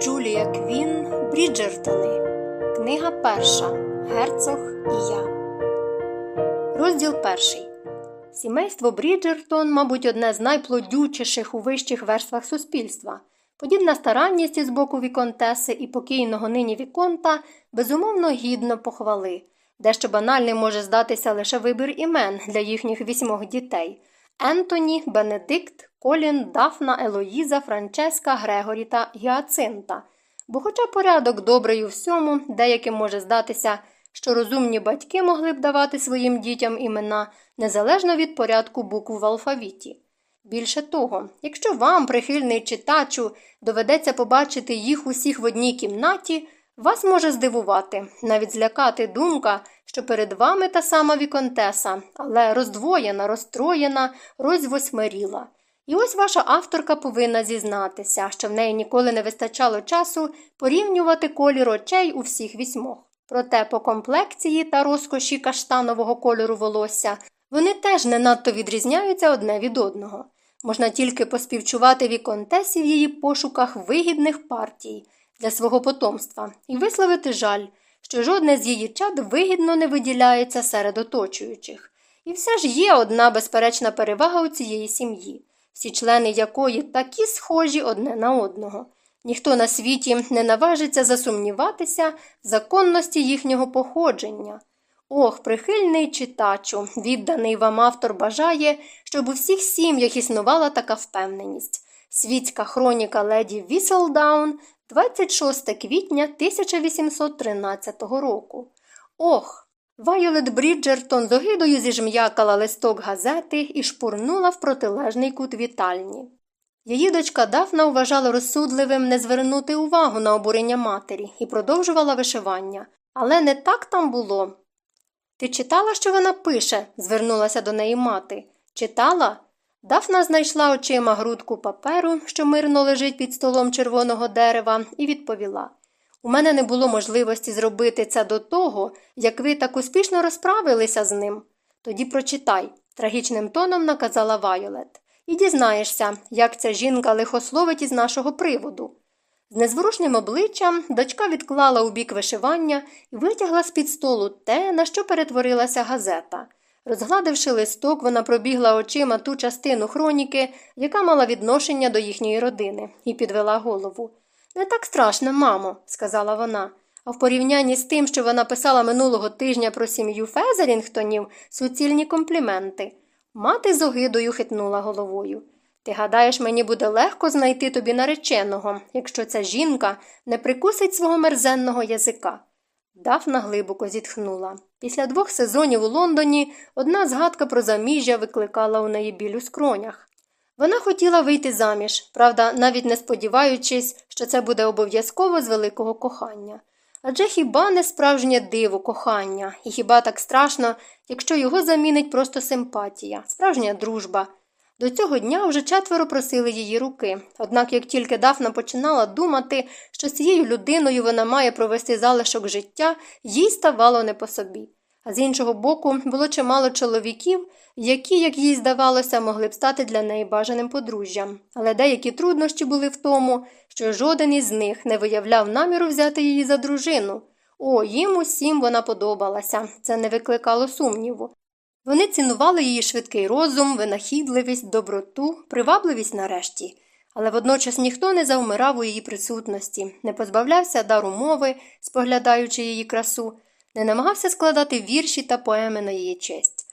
Джулія Квін Бріджертони. Книга перша. Герцог і я. Розділ перший. Сімейство Бріджертон, мабуть, одне з найплодючіших у вищих верствах суспільства. Подібна старанність із боку Віконтеси і покійного нині Віконта безумовно гідно похвали. Дещо банальним може здатися лише вибір імен для їхніх вісьмох дітей Ентоні, Бенедикт, Колін, Дафна, Елоїза, Франческа, Грегорі та Гіацинта. Бо, хоча порядок добрий у всьому, деяким може здатися, що розумні батьки могли б давати своїм дітям імена незалежно від порядку букв в алфавіті. Більше того, якщо вам, прихильний читачу, доведеться побачити їх усіх в одній кімнаті, вас може здивувати, навіть злякати думка, що перед вами та сама віконтеса, але роздвоєна, розстроєна, розвосьмеріла. І ось ваша авторка повинна зізнатися, що в неї ніколи не вистачало часу порівнювати колір очей у всіх вісьмох. Проте по комплекції та розкоші каштанового кольору волосся вони теж не надто відрізняються одне від одного. Можна тільки поспівчувати віконтесі в її пошуках вигідних партій для свого потомства і висловити жаль, що жодне з її чад вигідно не виділяється серед оточуючих. І все ж є одна безперечна перевага у цієї сім'ї, всі члени якої такі схожі одне на одного. Ніхто на світі не наважиться засумніватися в законності їхнього походження. Ох, прихильний читачу, відданий вам автор бажає, щоб у всіх сім'ях існувала така впевненість. Світська хроніка леді Віселдаун 26 квітня 1813 року. Ох! Вайолет Бріджертон з огидою зіжм'якала листок газети і шпурнула в протилежний кут вітальні. Її дочка Дафна вважала розсудливим не звернути увагу на обурення матері і продовжувала вишивання. Але не так там було. Ти читала, що вона пише? звернулася до неї мати. Читала? Дафна знайшла очима грудку паперу, що мирно лежить під столом червоного дерева, і відповіла У мене не було можливості зробити це до того, як ви так успішно розправилися з ним. Тоді прочитай, трагічним тоном наказала Вайолет, і дізнаєшся, як ця жінка лихословить із нашого приводу. З незворушним обличчям дочка відклала у бік вишивання і витягла з під столу те, на що перетворилася газета. Розгладивши листок, вона пробігла очима ту частину хроніки, яка мала відношення до їхньої родини, і підвела голову. Не так страшно, мамо, сказала вона. А в порівнянні з тим, що вона писала минулого тижня про сім'ю Фезерінгтонів, суцільні компліменти. Мати з огидою хитнула головою. Ти гадаєш, мені буде легко знайти тобі нареченого, якщо ця жінка не прикусить свого мерзенного язика. Дафна глибоко зітхнула. Після двох сезонів у Лондоні одна згадка про заміжжя викликала у неї біль у скронях. Вона хотіла вийти заміж, правда, навіть не сподіваючись, що це буде обов'язково з великого кохання. Адже хіба не справжнє диво кохання, і хіба так страшно, якщо його замінить просто симпатія, справжня дружба. До цього дня вже четверо просили її руки, однак як тільки Дафна починала думати, що з цією людиною вона має провести залишок життя, їй ставало не по собі. А з іншого боку, було чимало чоловіків, які, як їй здавалося, могли б стати для неї бажаним подружжям, але деякі труднощі були в тому, що жоден із них не виявляв наміру взяти її за дружину. О, їм усім вона подобалася, це не викликало сумніву. Вони цінували її швидкий розум, винахідливість, доброту, привабливість нарешті, але водночас ніхто не завмирав у її присутності, не позбавлявся дару мови, споглядаючи її красу, не намагався складати вірші та поеми на її честь.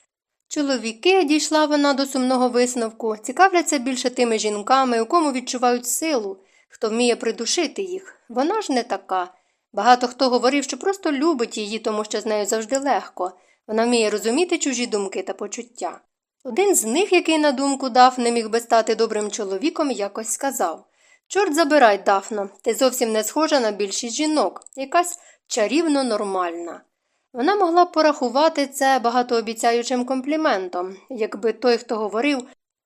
Чоловіки, дійшла вона до сумного висновку, цікавляться більше тими жінками, у кому відчувають силу, хто вміє придушити їх. Вона ж не така. Багато хто говорив, що просто любить її, тому що з нею завжди легко. Вона вміє розуміти чужі думки та почуття. Один з них, який на думку дав, не міг би стати добрим чоловіком, якось сказав Чорт забирай, Дафно, ти зовсім не схожа на більшість жінок, якась чарівно нормальна. Вона могла порахувати це багатообіцяючим компліментом, якби той, хто говорив,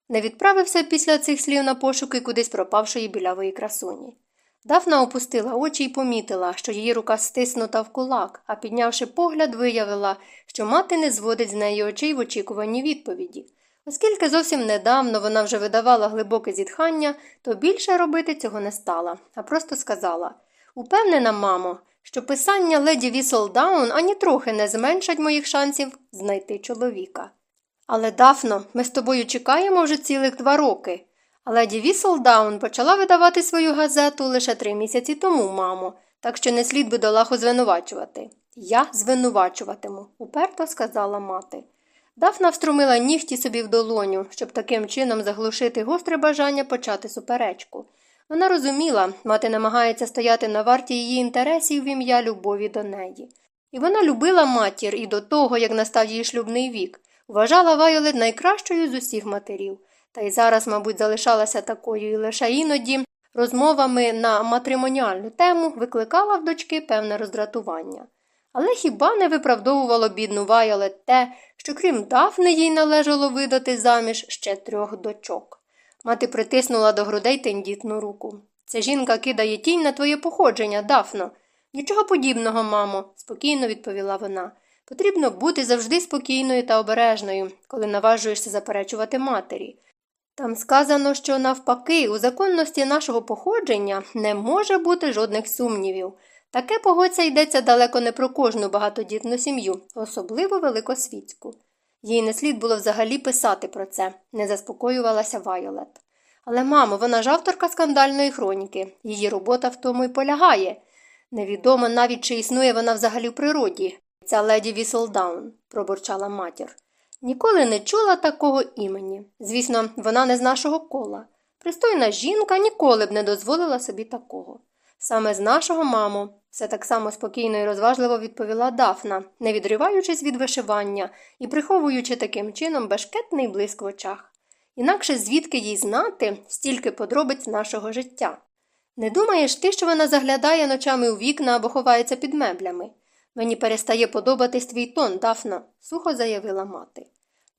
не відправився після цих слів на пошуки кудись пропавшої білявої красуні. Дафна опустила очі і помітила, що її рука стиснута в кулак, а піднявши погляд, виявила, що мати не зводить з неї очей в очікуванні відповіді. Оскільки зовсім недавно вона вже видавала глибоке зітхання, то більше робити цього не стала, а просто сказала Упевнена, мамо, що писання леді Віселдаун ані трохи не зменшать моїх шансів знайти чоловіка. Але, Дафно, ми з тобою чекаємо вже цілих два роки. А леді Віселдаун почала видавати свою газету лише три місяці тому, мамо, так що не слід бідолаху звинувачувати. Я звинувачуватиму, уперто сказала мати. Дафна вструмила нігті собі в долоню, щоб таким чином заглушити гостре бажання почати суперечку. Вона розуміла, мати намагається стояти на варті її інтересів в ім'я любові до неї. І вона любила матір і до того, як настав її шлюбний вік, вважала Вайолет найкращою з усіх матерів, та й зараз, мабуть, залишалася такою і лише іноді розмовами на матримоніальну тему викликала в дочки певне роздратування. Але хіба не виправдовувало бідну Вайолет те, що крім Дафни їй належало видати заміж ще трьох дочок? Мати притиснула до грудей тендітну руку. Ця жінка кидає тінь на твоє походження, Дафно. Нічого подібного, мамо, спокійно відповіла вона. Потрібно бути завжди спокійною та обережною, коли наважуєшся заперечувати матері. Там сказано, що навпаки, у законності нашого походження не може бути жодних сумнівів. Таке погодься йдеться далеко не про кожну багатодітну сім'ю, особливо великосвітську. Їй не слід було взагалі писати про це, не заспокоювалася Вайолет. Але, мамо, вона ж авторка скандальної хроніки, її робота в тому й полягає. Невідомо навіть чи існує вона взагалі в природі, ця леді Віселдаун, пробурчала матір. Ніколи не чула такого імені. Звісно, вона не з нашого кола. Пристойна жінка ніколи б не дозволила собі такого. Саме з нашого, мамо, все так само спокійно і розважливо відповіла Дафна, не відриваючись від вишивання і приховуючи таким чином бешкетний блиск в очах. Інакше звідки їй знати стільки подробиць нашого життя. Не думаєш ти, що вона заглядає ночами у вікна або ховається під меблями? Мені перестає подобатись твій тон, Дафна, сухо заявила мати.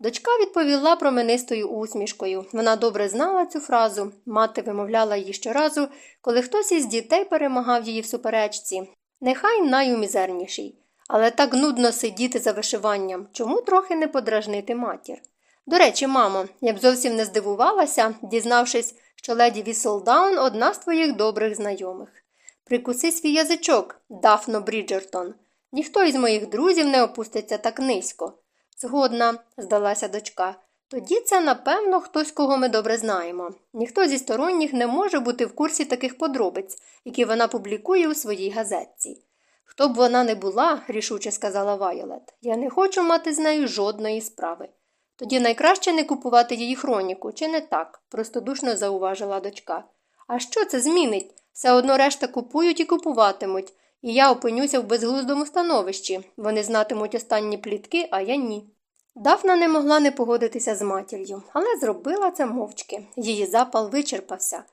Дочка відповіла променистою усмішкою. Вона добре знала цю фразу. Мати вимовляла її щоразу, коли хтось із дітей перемагав її в суперечці. Нехай найумізерніший. Але так нудно сидіти за вишиванням. Чому трохи не подражнити матір? До речі, мамо, я б зовсім не здивувалася, дізнавшись, що леді Віселдаун одна з твоїх добрих знайомих. Прикуси свій язичок, Дафно Бріджертон. Ніхто із моїх друзів не опуститься так низько. Згодна, здалася дочка. Тоді це, напевно, хтось, кого ми добре знаємо. Ніхто зі сторонніх не може бути в курсі таких подробиць, які вона публікує у своїй газетці. Хто б вона не була, рішуче сказала Вайолет, я не хочу мати з нею жодної справи. Тоді найкраще не купувати її хроніку, чи не так? простодушно зауважила дочка. А що це змінить? Все одно решта купують і купуватимуть, і я опинюся в безглуздому становищі. Вони знатимуть останні плітки, а я ні. Дафна не могла не погодитися з матір'ю, але зробила це мовчки. Її запал вичерпався.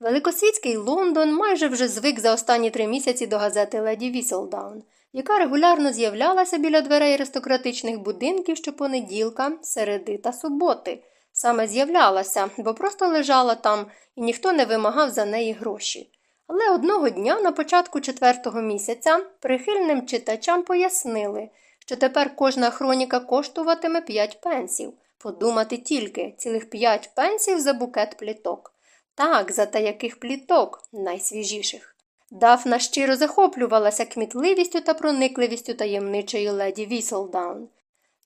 Великосвітський Лондон майже вже звик за останні три місяці до газети Леді Віселдаун, яка регулярно з'являлася біля дверей аристократичних будинків щопонеділка, середи та суботи. Саме з'являлася, бо просто лежала там, і ніхто не вимагав за неї гроші. Але одного дня на початку четвертого місяця прихильним читачам пояснили, що тепер кожна хроніка коштуватиме 5 пенсів. Подумати тільки, цілих 5 пенсів за букет пліток. Так, за та яких пліток, найсвіжіших. Дафна щиро захоплювалася кмітливістю та проникливістю таємничої леді Віселдаун.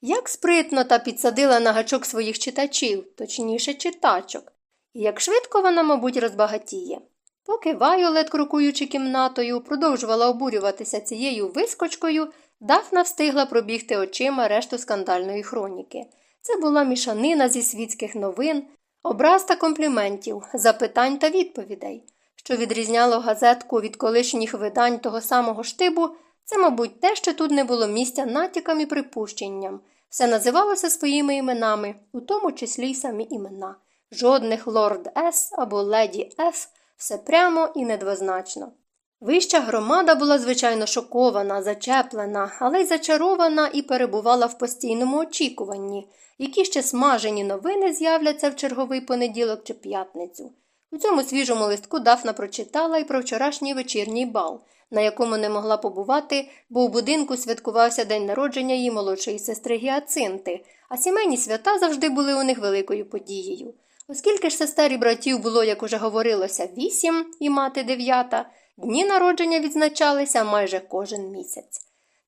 Як спритно та підсадила на гачок своїх читачів, точніше читачок, і як швидко вона, мабуть, розбагатіє. Поки Вайолет, крокуючи кімнатою, продовжувала обурюватися цією вискочкою, Дафна встигла пробігти очима решту скандальної хроніки. Це була мішанина зі світських новин, образ та компліментів, запитань та відповідей. Що відрізняло газетку від колишніх видань того самого штибу, це, мабуть, те, що тут не було місця натякам і припущенням. Все називалося своїми іменами, у тому числі й самі імена. Жодних лорд С або леді С все прямо і недвозначно. Вища громада була, звичайно, шокована, зачеплена, але й зачарована і перебувала в постійному очікуванні, які ще смажені новини з'являться в черговий понеділок чи п'ятницю. У цьому свіжому листку Дафна прочитала і про вчорашній вечірній бал, на якому не могла побувати, бо у будинку святкувався день народження її молодшої сестри Гіацинти, а сімейні свята завжди були у них великою подією. Оскільки ж сестер і братів було, як уже говорилося, вісім і мати дев'ята, дні народження відзначалися майже кожен місяць.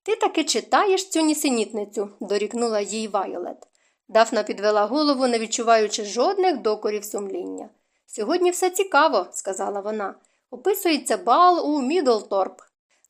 Ти таки читаєш цю нісенітницю, дорікнула їй Вайолет. Дафна підвела голову, не відчуваючи жодних докорів сумління. Сьогодні все цікаво, сказала вона. Описується бал у Мідлторп,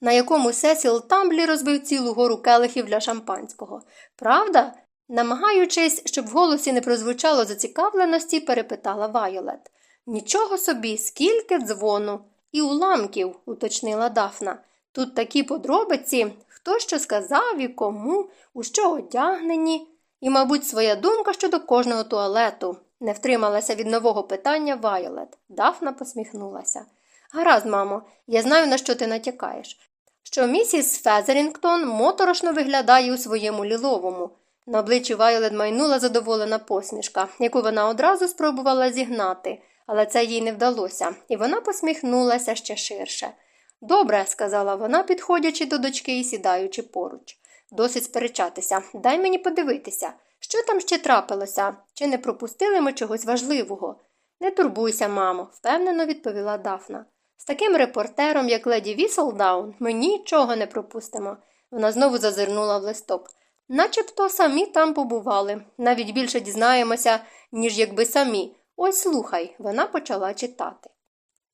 на якому Сесіл Тамблі розбив цілу гору келихів для шампанського. Правда? Намагаючись, щоб в голосі не прозвучало зацікавленості, перепитала Вайолет. Нічого собі, скільки дзвону. І уламків, уточнила Дафна. Тут такі подробиці, хто що сказав і кому, у що одягнені, і, мабуть, своя думка щодо кожного туалету. Не втрималася від нового питання Вайолет. Дафна посміхнулася. Гаразд, мамо, я знаю, на що ти натякаєш. Що місіс Фезерінгтон моторошно виглядає у своєму ліловому. На обличчі Вайолет майнула задоволена посмішка, яку вона одразу спробувала зігнати, але це їй не вдалося, і вона посміхнулася ще ширше. Добре, сказала вона, підходячи до дочки і сідаючи поруч. Досить сперечатися, дай мені подивитися, що там ще трапилося, чи не пропустили ми чогось важливого. Не турбуйся, мамо, впевнено відповіла Дафна. З таким репортером, як леді Віселдаун, ми нічого не пропустимо. Вона знову зазирнула в листок. Начебто самі там побували. Навіть більше дізнаємося, ніж якби самі. Ось слухай, вона почала читати.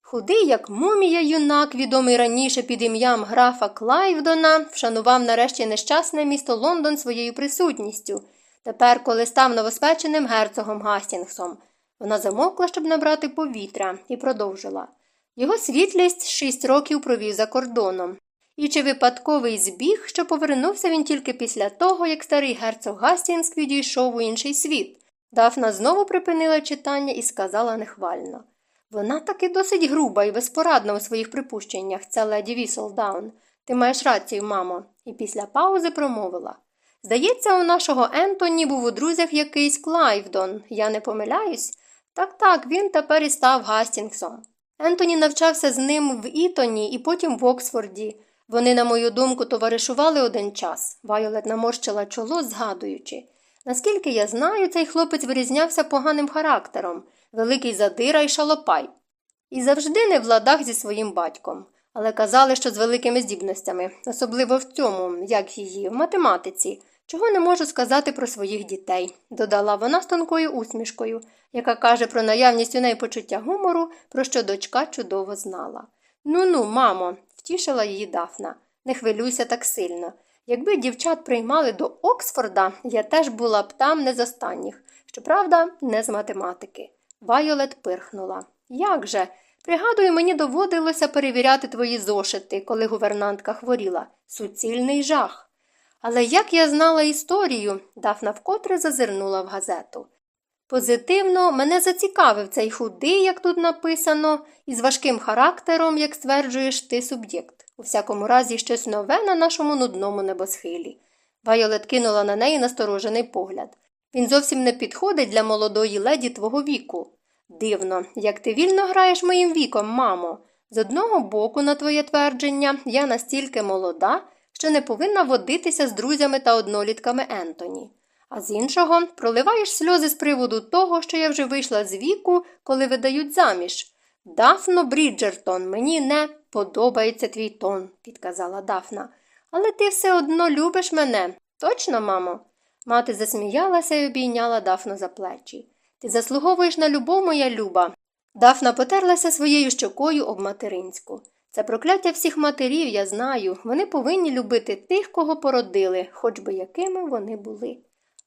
Худий, як мумія юнак, відомий раніше під ім'ям графа Клайвдона, вшанував нарешті нещасне місто Лондон своєю присутністю. Тепер, коли став новоспеченим герцогом Гастінгсом, вона замовкла, щоб набрати повітря, і продовжила. Його світлість шість років провів за кордоном. І чи випадковий збіг, що повернувся він тільки після того, як старий герцог Гастінгс відійшов у інший світ. Дафна знову припинила читання і сказала нехвально. Вона таки досить груба і безпорадна у своїх припущеннях, ця леді Віселдаун. Ти маєш рацію, мамо, і після паузи промовила. Здається, у нашого Ентоні був у друзях якийсь Клайвдон, я не помиляюсь? Так так, він тепер і став Гастінгсом. Ентоні навчався з ним в Ітоні і потім в Оксфорді. Вони, на мою думку, товаришували один час. Вайолет наморщила чоло, згадуючи. Наскільки я знаю, цей хлопець вирізнявся поганим характером, великий задира і шалопай. І завжди не в ладах зі своїм батьком. Але казали, що з великими здібностями, особливо в цьому, як її, в математиці, чого не можу сказати про своїх дітей, додала вона з тонкою усмішкою, яка каже про наявність у неї почуття гумору, про що дочка чудово знала. Ну ну, мамо, втішила її Дафна, не хвилюйся так сильно. Якби дівчат приймали до Оксфорда, я теж була б там не з останніх, щоправда, не з математики. Вайолет пирхнула. Як же? Пригадую, мені доводилося перевіряти твої зошити, коли гувернантка хворіла. Суцільний жах. Але як я знала історію, Дафна вкотре зазирнула в газету. Позитивно мене зацікавив цей худий, як тут написано, і з важким характером, як стверджуєш ти суб'єкт. У всякому разі, щось нове на нашому нудному небосхилі. Вайолет кинула на неї насторожений погляд. Він зовсім не підходить для молодої леді твого віку. Дивно, як ти вільно граєш моїм віком, мамо. З одного боку, на твоє твердження, я настільки молода, що не повинна водитися з друзями та однолітками Ентоні. А з іншого, проливаєш сльози з приводу того, що я вже вийшла з віку, коли видають заміж. Дафно Бріджертон, мені не подобається твій тон, підказала Дафна. Але ти все одно любиш мене. Точно, мамо? Мати засміялася і обійняла Дафну за плечі. Ти заслуговуєш на любов, моя люба. Дафна потерлася своєю щокою об материнську. Це прокляття всіх матерів, я знаю. Вони повинні любити тих, кого породили, хоч би якими вони були.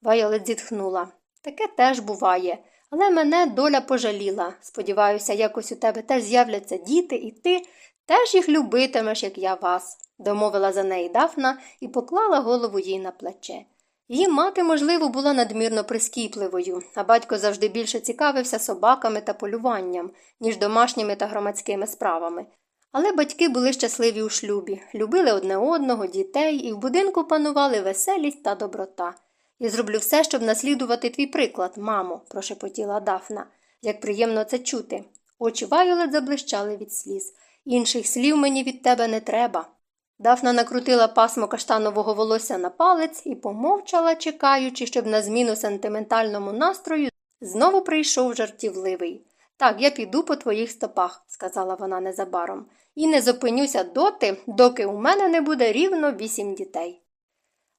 Вайолет зітхнула. Таке теж буває. Але мене доля пожаліла. Сподіваюся, якось у тебе теж з'являться діти, і ти теж їх любитимеш, як я вас, домовила за неї Дафна і поклала голову їй на плече. Її мати, можливо, була надмірно прискіпливою, а батько завжди більше цікавився собаками та полюванням, ніж домашніми та громадськими справами. Але батьки були щасливі у шлюбі, любили одне одного, дітей, і в будинку панували веселість та доброта. Я зроблю все, щоб наслідувати твій приклад, мамо, прошепотіла Дафна. Як приємно це чути. Очі Вайолет заблищали від сліз. Інших слів мені від тебе не треба. Дафна накрутила пасмо каштанового волосся на палець і помовчала, чекаючи, щоб на зміну сентиментальному настрою знову прийшов жартівливий. Так, я піду по твоїх стопах, сказала вона незабаром, і не зупинюся доти, доки у мене не буде рівно вісім дітей.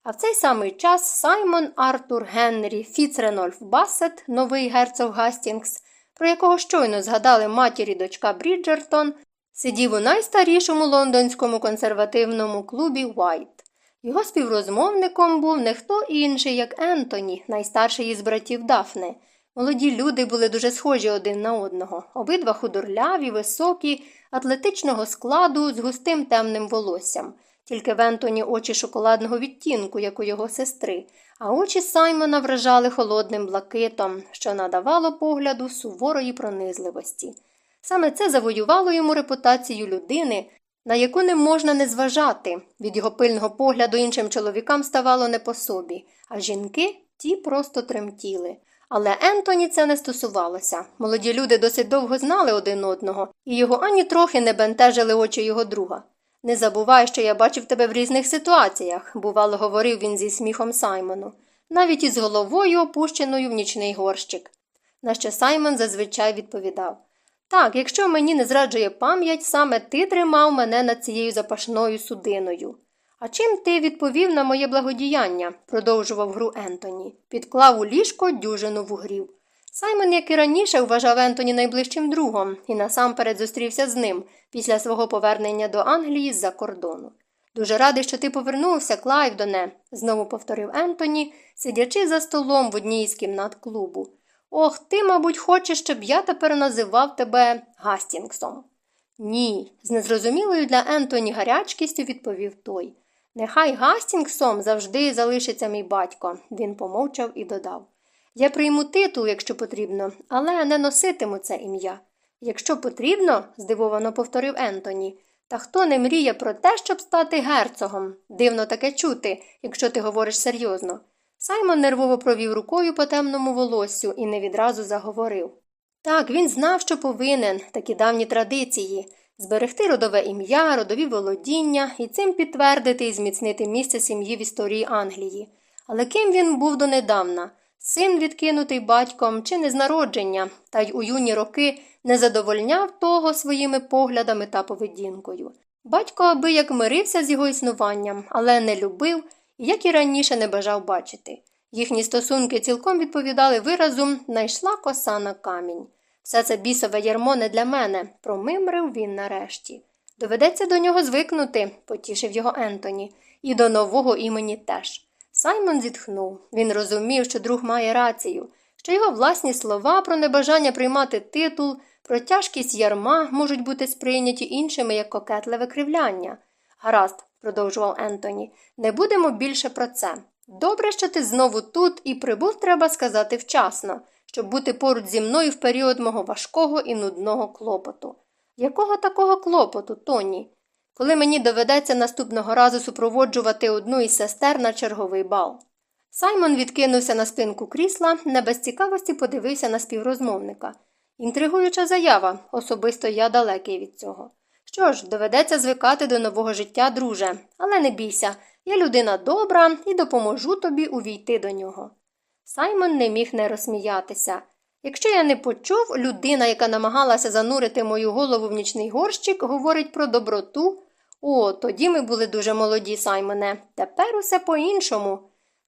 А в цей самий час Саймон Артур Генрі Фіцренольф Бассет, новий герцог Гастінгс, про якого щойно згадали матір і дочка Бріджертон, сидів у найстарішому лондонському консервативному клубі White. Його співрозмовником був не хто інший, як Ентоні, найстарший із братів Дафни. Молоді люди були дуже схожі один на одного, обидва худорляві, високі, атлетичного складу з густим темним волоссям. Тільки в Ентоні очі шоколадного відтінку, як у його сестри, а очі Саймона вражали холодним блакитом, що надавало погляду суворої пронизливості. Саме це завоювало йому репутацію людини, на яку не можна не зважати. Від його пильного погляду іншим чоловікам ставало не по собі, а жінки ті просто тремтіли. Але Ентоні це не стосувалося. Молоді люди досить довго знали один одного, і його ані трохи не бентежили очі його друга. Не забувай, що я бачив тебе в різних ситуаціях, бувало, говорив він зі сміхом Саймону, навіть із головою, опущеною в нічний горщик. На що Саймон зазвичай відповідав Так, якщо мені не зраджує пам'ять, саме ти тримав мене над цією запашною судиною. А чим ти відповів на моє благодіяння? продовжував гру Ентоні, підклав у ліжко дюжину вугрів. Саймон, як і раніше, вважав Ентоні найближчим другом і насамперед зустрівся з ним після свого повернення до Англії з-за кордону. Дуже радий, що ти повернувся, Клайвдоне, знову повторив Ентоні, сидячи за столом в одній із кімнат клубу. Ох, ти, мабуть, хочеш, щоб я тепер називав тебе Гастінгсом. Ні, з незрозумілою для Ентоні гарячкістю відповів той. Нехай Гастінгсом завжди залишиться мій батько, він помовчав і додав. Я прийму титул, якщо потрібно, але не носитиму це ім'я. Якщо потрібно, здивовано повторив Ентоні, та хто не мріє про те, щоб стати герцогом? Дивно таке чути, якщо ти говориш серйозно. Саймон нервово провів рукою по темному волоссю і не відразу заговорив. Так, він знав, що повинен такі давні традиції зберегти родове ім'я, родові володіння і цим підтвердити і зміцнити місце сім'ї в історії Англії. Але ким він був донедавна? Син, відкинутий батьком чи не з народження, та й у юні роки не задовольняв того своїми поглядами та поведінкою. Батько аби як мирився з його існуванням, але не любив як і раніше, не бажав бачити. Їхні стосунки цілком відповідали виразу найшла коса на камінь. Все це бісове ярмо не для мене, промимрив він нарешті. Доведеться до нього звикнути, потішив його Ентоні, і до нового імені теж. Саймон зітхнув. Він розумів, що друг має рацію, що його власні слова про небажання приймати титул, про тяжкість ярма можуть бути сприйняті іншими як кокетливе кривляння. Гаразд, продовжував Ентоні, не будемо більше про це. Добре, що ти знову тут і прибув, треба сказати, вчасно, щоб бути поруч зі мною в період мого важкого і нудного клопоту. Якого такого клопоту, Тоні? Коли мені доведеться наступного разу супроводжувати одну із сестер на черговий бал. Саймон відкинувся на спинку крісла, не без цікавості подивився на співрозмовника. Інтригуюча заява, особисто я далекий від цього. Що ж, доведеться звикати до нового життя, друже, але не бійся, я людина добра і допоможу тобі увійти до нього. Саймон не міг не розсміятися. Якщо я не почув, людина, яка намагалася занурити мою голову в нічний горщик, говорить про доброту. О, тоді ми були дуже молоді, Саймоне. Тепер усе по-іншому.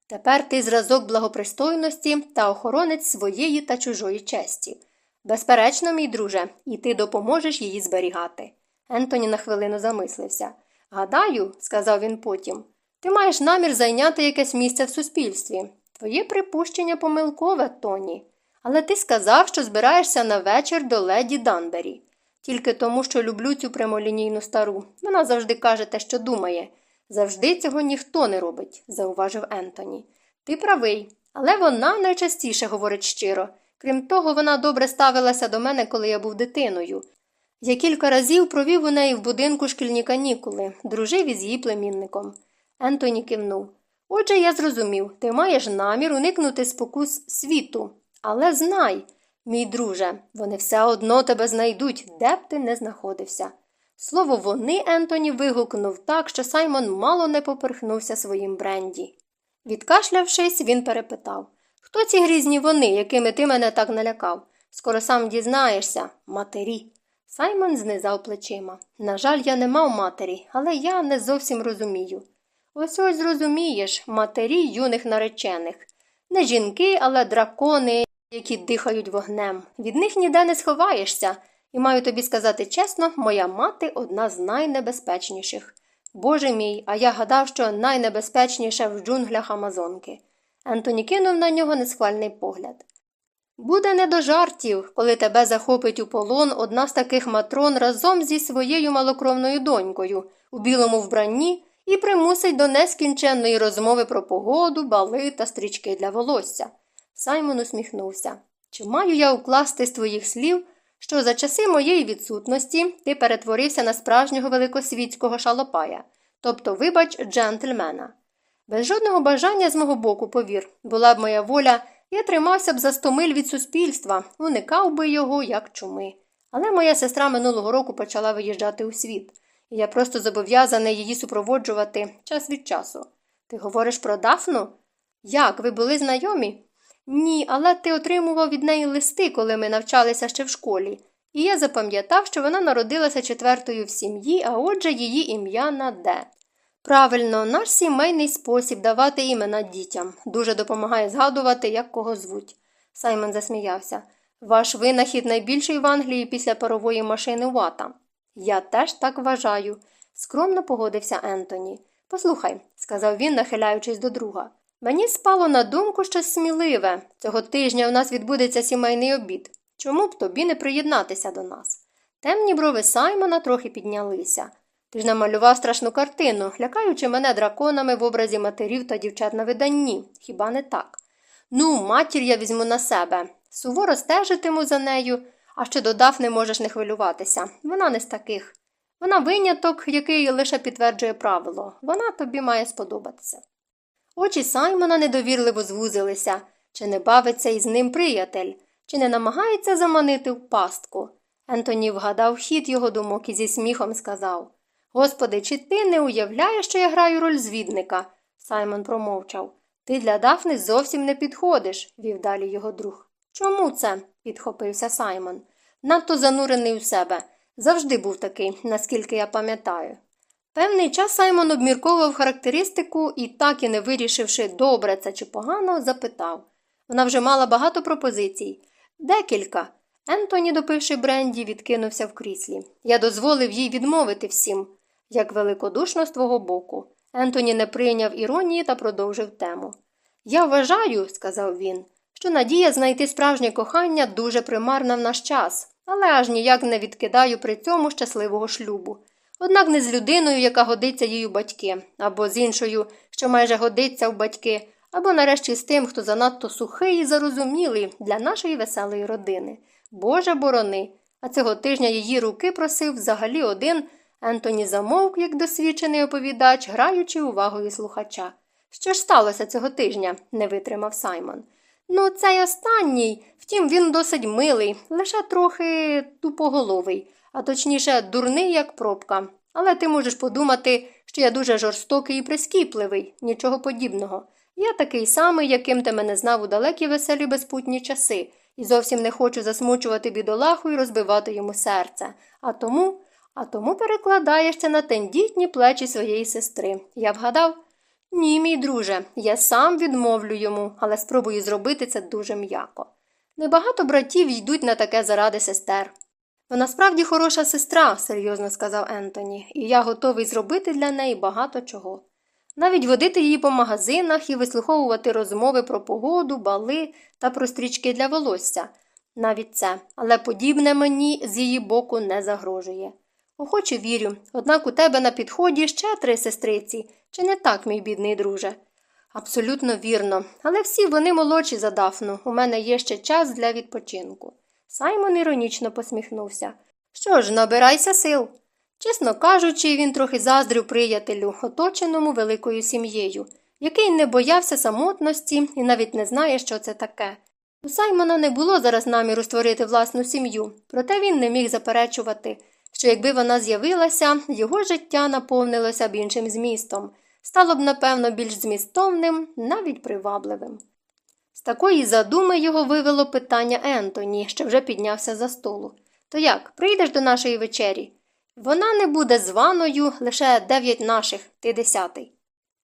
Тепер ти зразок благопристойності та охоронець своєї та чужої честі. Безперечно, мій друже, і ти допоможеш її зберігати. Ентоні на хвилину замислився. Гадаю, сказав він потім, ти маєш намір зайняти якесь місце в суспільстві. Твоє припущення помилкове, Тоні. Але ти сказав, що збираєшся на вечір до леді Данбері. Тільки тому, що люблю цю прямолінійну стару. Вона завжди каже те, що думає. Завжди цього ніхто не робить, зауважив Ентоні. Ти правий, але вона найчастіше говорить щиро. Крім того, вона добре ставилася до мене, коли я був дитиною. Я кілька разів провів у неї в будинку шкільні канікули, дружив із її племінником. Ентоні кивнув. Отже, я зрозумів, ти маєш намір уникнути спокус світу. Але знай, мій друже, вони все одно тебе знайдуть, де б ти не знаходився. Слово вони Ентоні вигукнув так, що Саймон мало не поперхнувся своїм бренді. Відкашлявшись, він перепитав Хто ці грізні вони, якими ти мене так налякав? Скоро сам дізнаєшся, матері. Саймон знизав плечима. На жаль, я не мав матері, але я не зовсім розумію. Ось ось зрозумієш матері юних наречених. Не жінки, але дракони, які дихають вогнем. Від них ніде не сховаєшся, і маю тобі сказати чесно, моя мати одна з найнебезпечніших. Боже мій, а я гадав, що найнебезпечніше в джунглях Амазонки. Ентоні кинув на нього несхвальний погляд. Буде не до жартів, коли тебе захопить у полон одна з таких матрон разом зі своєю малокровною донькою у білому вбранні і примусить до нескінченної розмови про погоду, бали та стрічки для волосся. Саймон усміхнувся. Чи маю я укласти з твоїх слів, що за часи моєї відсутності ти перетворився на справжнього великосвітського шалопая, тобто, вибач, джентльмена? Без жодного бажання з мого боку, повір, була б моя воля, я тримався б за сто миль від суспільства, уникав би його, як чуми. Але моя сестра минулого року почала виїжджати у світ, і я просто зобов'язаний її супроводжувати час від часу. Ти говориш про Дафну? Як, ви були знайомі? Ні, але ти отримував від неї листи, коли ми навчалися ще в школі, і я запам'ятав, що вона народилася четвертою в сім'ї, а отже її ім'я Наде. Правильно, наш сімейний спосіб давати імена дітям дуже допомагає згадувати, як кого звуть. Саймон засміявся. Ваш винахід найбільший в Англії після парової машини Вата. Я теж так вважаю, скромно погодився Ентоні. Послухай, сказав він, нахиляючись до друга. Мені спало на думку щось сміливе. Цього тижня у нас відбудеться сімейний обід. Чому б тобі не приєднатися до нас? Темні брови Саймона трохи піднялися. Ти ж намалював страшну картину, лякаючи мене драконами в образі матерів та дівчат на виданні. Хіба не так? Ну, матір я візьму на себе. Суворо стежитиму за нею, а ще додав, не можеш не хвилюватися. Вона не з таких. Вона виняток, який лише підтверджує правило. Вона тобі має сподобатися. Очі Саймона недовірливо звузилися чи не бавиться із ним приятель, чи не намагається заманити в пастку. Ентоні вгадав хід його думок і зі сміхом сказав Господи, чи ти не уявляєш, що я граю роль звідника? Саймон промовчав. Ти для Дафни зовсім не підходиш, вів далі його друг. Чому це? підхопився Саймон. Надто занурений у себе. Завжди був такий, наскільки я пам'ятаю. Певний час Саймон обмірковував характеристику і, так і не вирішивши, добре це чи погано, запитав. Вона вже мала багато пропозицій. Декілька. Ентоні, допивши Бренді, відкинувся в кріслі. Я дозволив їй відмовити всім, як великодушно з твого боку. Ентоні не прийняв іронії та продовжив тему. Я вважаю, сказав він, що надія знайти справжнє кохання дуже примарна в наш час, але аж ніяк не відкидаю при цьому щасливого шлюбу. Однак не з людиною, яка годиться їй у батьки, або з іншою, що майже годиться в батьки, або нарешті з тим, хто занадто сухий і зарозумілий для нашої веселої родини. Боже борони. А цього тижня її руки просив взагалі один. Ентоні замовк, як досвідчений оповідач, граючи увагою слухача. Що ж сталося цього тижня? не витримав Саймон. Ну, цей останній, втім, він досить милий, лише трохи тупоголовий, а точніше, дурний, як пробка. Але ти можеш подумати, що я дуже жорстокий і прискіпливий, нічого подібного. Я такий самий, яким ти мене знав у далекі веселі безпутні часи, і зовсім не хочу засмучувати бідолаху і розбивати йому серце. А тому, а тому перекладаєшся на тендітні плечі своєї сестри. Я вгадав? Ні, мій друже, я сам відмовлю йому, але спробую зробити це дуже м'яко. Небагато братів йдуть на таке заради сестер. Вона справді хороша сестра, серйозно сказав Ентоні, і я готовий зробити для неї багато чого. Навіть водити її по магазинах і вислуховувати розмови про погоду, бали та про стрічки для волосся. Навіть це, але подібне мені з її боку не загрожує. Охоче вірю, однак у тебе на підході ще три сестриці, чи не так, мій бідний друже? Абсолютно вірно, але всі вони молодші за Дафну. У мене є ще час для відпочинку. Саймон іронічно посміхнувся. Що ж, набирайся сил. Чесно кажучи, він трохи заздрив приятелю, оточеному великою сім'єю, який не боявся самотності і навіть не знає, що це таке. У Саймона не було зараз наміру створити власну сім'ю, проте він не міг заперечувати, що якби вона з'явилася, його життя наповнилося б іншим змістом, стало б, напевно, більш змістовним, навіть привабливим. З такої задуми його вивело питання Ентоні, що вже піднявся за столу. То як, прийдеш до нашої вечері? Вона не буде званою лише дев'ять наших, ти десятий.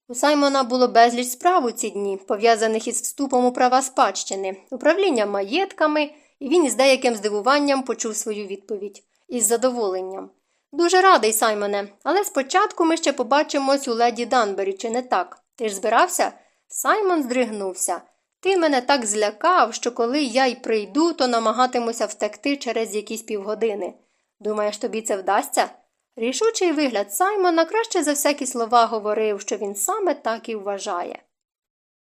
У Саймона було безліч справ у ці дні, пов'язаних із вступом у права спадщини, управлінням маєтками, і він із деяким здивуванням почув свою відповідь із задоволенням. Дуже радий, Саймоне, але спочатку ми ще побачимось у леді Данбері, чи не так? Ти ж збирався? Саймон здригнувся. Ти мене так злякав, що коли я й прийду, то намагатимуся втекти через якісь півгодини. Думаєш, тобі це вдасться? Рішучий вигляд Саймона краще за всякі слова говорив, що він саме так і вважає.